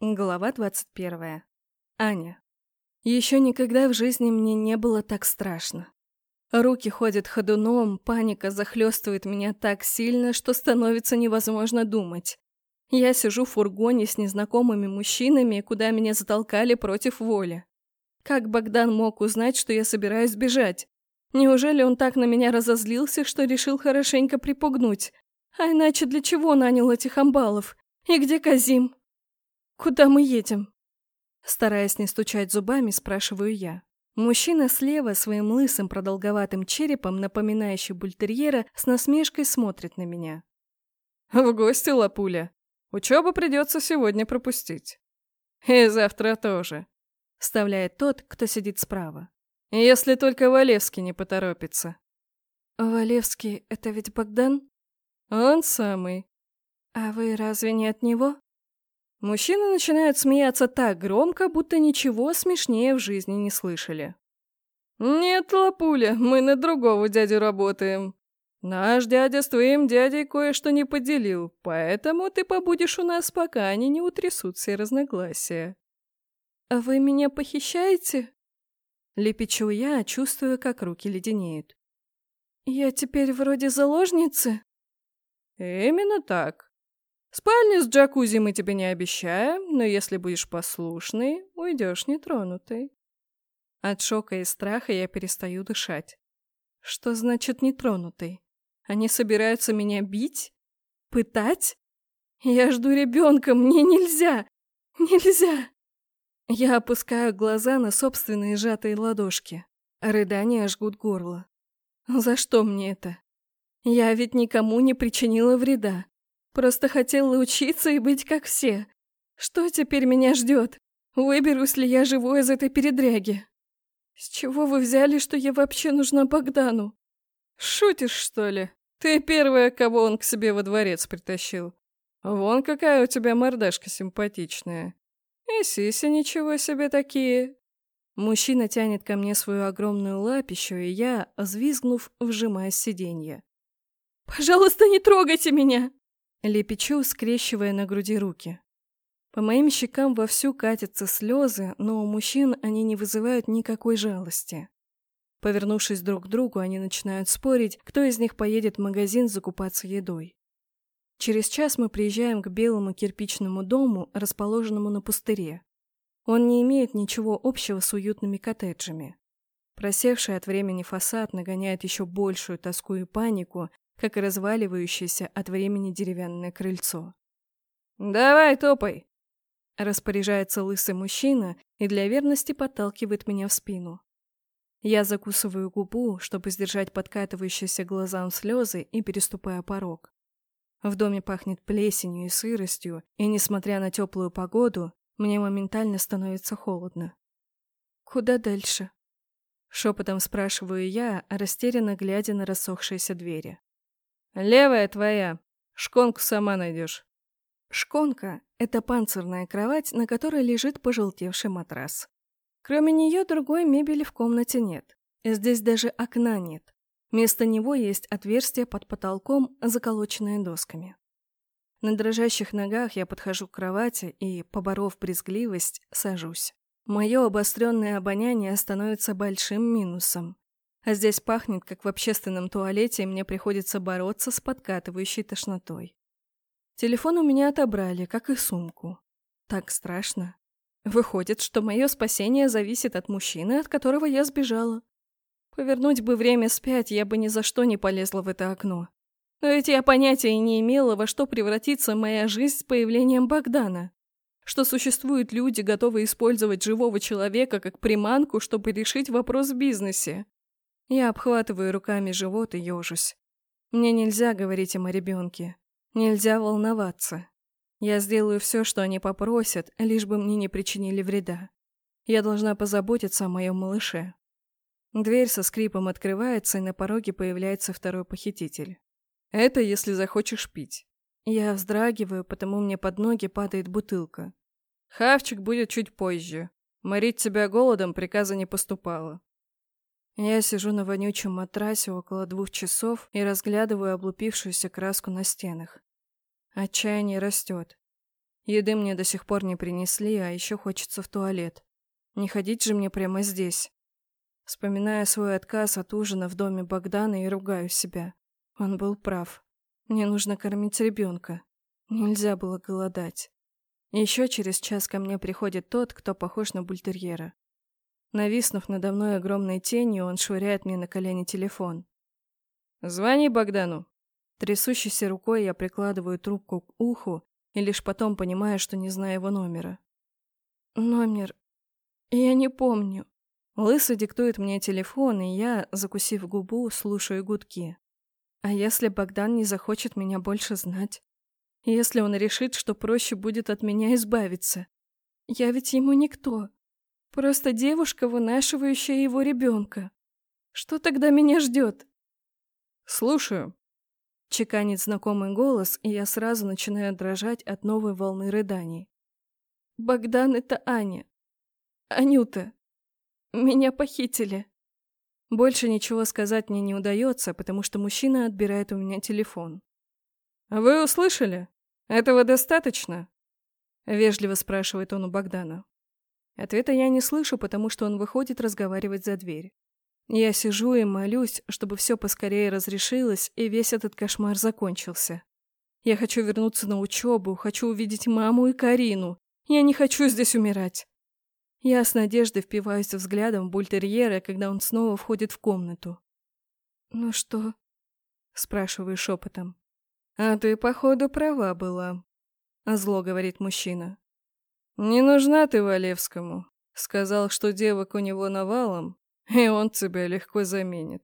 Глава 21. Аня. Еще никогда в жизни мне не было так страшно. Руки ходят ходуном, паника захлестывает меня так сильно, что становится невозможно думать. Я сижу в фургоне с незнакомыми мужчинами, куда меня затолкали против воли. Как Богдан мог узнать, что я собираюсь бежать? Неужели он так на меня разозлился, что решил хорошенько припугнуть? А иначе для чего нанял этих амбалов? И где Казим? «Куда мы едем?» Стараясь не стучать зубами, спрашиваю я. Мужчина слева своим лысым продолговатым черепом, напоминающий бультерьера, с насмешкой смотрит на меня. «В гости, Лапуля. Учебу придется сегодня пропустить. И завтра тоже», — вставляет тот, кто сидит справа. «Если только Валевский не поторопится». «Валевский — это ведь Богдан?» «Он самый». «А вы разве не от него?» Мужчины начинают смеяться так громко, будто ничего смешнее в жизни не слышали. «Нет, Лапуля, мы на другого дядю работаем. Наш дядя с твоим дядей кое-что не поделил, поэтому ты побудешь у нас, пока они не утрясут все разногласия». «А вы меня похищаете?» Лепечу я, чувствуя, как руки леденеют. «Я теперь вроде заложницы?» «Именно так. Спальню с джакузи мы тебе не обещаем, но если будешь послушный, уйдешь нетронутый. От шока и страха я перестаю дышать. Что значит нетронутый? Они собираются меня бить? Пытать? Я жду ребенка, мне нельзя! Нельзя! Я опускаю глаза на собственные сжатые ладошки. Рыдания жгут горло. За что мне это? Я ведь никому не причинила вреда. Просто хотела учиться и быть как все. Что теперь меня ждет? Выберусь ли я живой из этой передряги? С чего вы взяли, что я вообще нужна Богдану? Шутишь, что ли? Ты первая, кого он к себе во дворец притащил. Вон какая у тебя мордашка симпатичная. И сиси ничего себе такие. Мужчина тянет ко мне свою огромную лапищу, и я, взвизгнув, вжимаю сиденье. «Пожалуйста, не трогайте меня!» Лепечу, скрещивая на груди руки. По моим щекам вовсю катятся слезы, но у мужчин они не вызывают никакой жалости. Повернувшись друг к другу, они начинают спорить, кто из них поедет в магазин закупаться едой. Через час мы приезжаем к белому кирпичному дому, расположенному на пустыре. Он не имеет ничего общего с уютными коттеджами. Просевший от времени фасад нагоняет еще большую тоску и панику, как и разваливающееся от времени деревянное крыльцо. «Давай, топай!» Распоряжается лысый мужчина и для верности подталкивает меня в спину. Я закусываю губу, чтобы сдержать подкатывающиеся глазам слезы и переступая порог. В доме пахнет плесенью и сыростью, и, несмотря на теплую погоду, мне моментально становится холодно. «Куда дальше?» Шепотом спрашиваю я, растерянно глядя на рассохшиеся двери. Левая твоя. Шконку сама найдешь. Шконка — это панцирная кровать, на которой лежит пожелтевший матрас. Кроме нее другой мебели в комнате нет. Здесь даже окна нет. Вместо него есть отверстие под потолком, заколоченное досками. На дрожащих ногах я подхожу к кровати и, поборов брезгливость, сажусь. Мое обостренное обоняние становится большим минусом. А здесь пахнет, как в общественном туалете, и мне приходится бороться с подкатывающей тошнотой. Телефон у меня отобрали, как и сумку. Так страшно. Выходит, что мое спасение зависит от мужчины, от которого я сбежала. Повернуть бы время спять, я бы ни за что не полезла в это окно. Но ведь я понятия не имела, во что превратится моя жизнь с появлением Богдана. Что существуют люди, готовые использовать живого человека как приманку, чтобы решить вопрос в бизнесе. Я обхватываю руками живот и ежусь. Мне нельзя говорить им о ребенке. Нельзя волноваться. Я сделаю все, что они попросят, лишь бы мне не причинили вреда. Я должна позаботиться о моем малыше. Дверь со скрипом открывается, и на пороге появляется второй похититель. Это если захочешь пить. Я вздрагиваю, потому мне под ноги падает бутылка. Хавчик будет чуть позже. Морить тебя голодом приказа не поступало. Я сижу на вонючем матрасе около двух часов и разглядываю облупившуюся краску на стенах. Отчаяние растет. Еды мне до сих пор не принесли, а еще хочется в туалет. Не ходить же мне прямо здесь. Вспоминая свой отказ от ужина в доме Богдана и ругаю себя. Он был прав. Мне нужно кормить ребенка. Нельзя было голодать. Еще через час ко мне приходит тот, кто похож на бультерьера. Нависнув надо мной огромной тенью, он швыряет мне на колени телефон. «Звони Богдану». Трясущейся рукой я прикладываю трубку к уху и лишь потом понимаю, что не знаю его номера. Номер... Я не помню. Лысый диктует мне телефон, и я, закусив губу, слушаю гудки. А если Богдан не захочет меня больше знать? Если он решит, что проще будет от меня избавиться? Я ведь ему никто. Просто девушка, вынашивающая его ребенка. Что тогда меня ждет? Слушаю. Чеканит знакомый голос, и я сразу начинаю дрожать от новой волны рыданий. Богдан — это Аня. Анюта. Меня похитили. Больше ничего сказать мне не удается, потому что мужчина отбирает у меня телефон. «Вы услышали? Этого достаточно?» Вежливо спрашивает он у Богдана. Ответа я не слышу, потому что он выходит разговаривать за дверь. Я сижу и молюсь, чтобы все поскорее разрешилось и весь этот кошмар закончился. Я хочу вернуться на учебу, хочу увидеть маму и Карину. Я не хочу здесь умирать. Я с надеждой впиваюсь взглядом в бультерьера, когда он снова входит в комнату. «Ну что?» — спрашиваю шепотом. «А ты, походу, права была», — зло говорит мужчина. «Не нужна ты Валевскому. Сказал, что девок у него навалом, и он тебя легко заменит».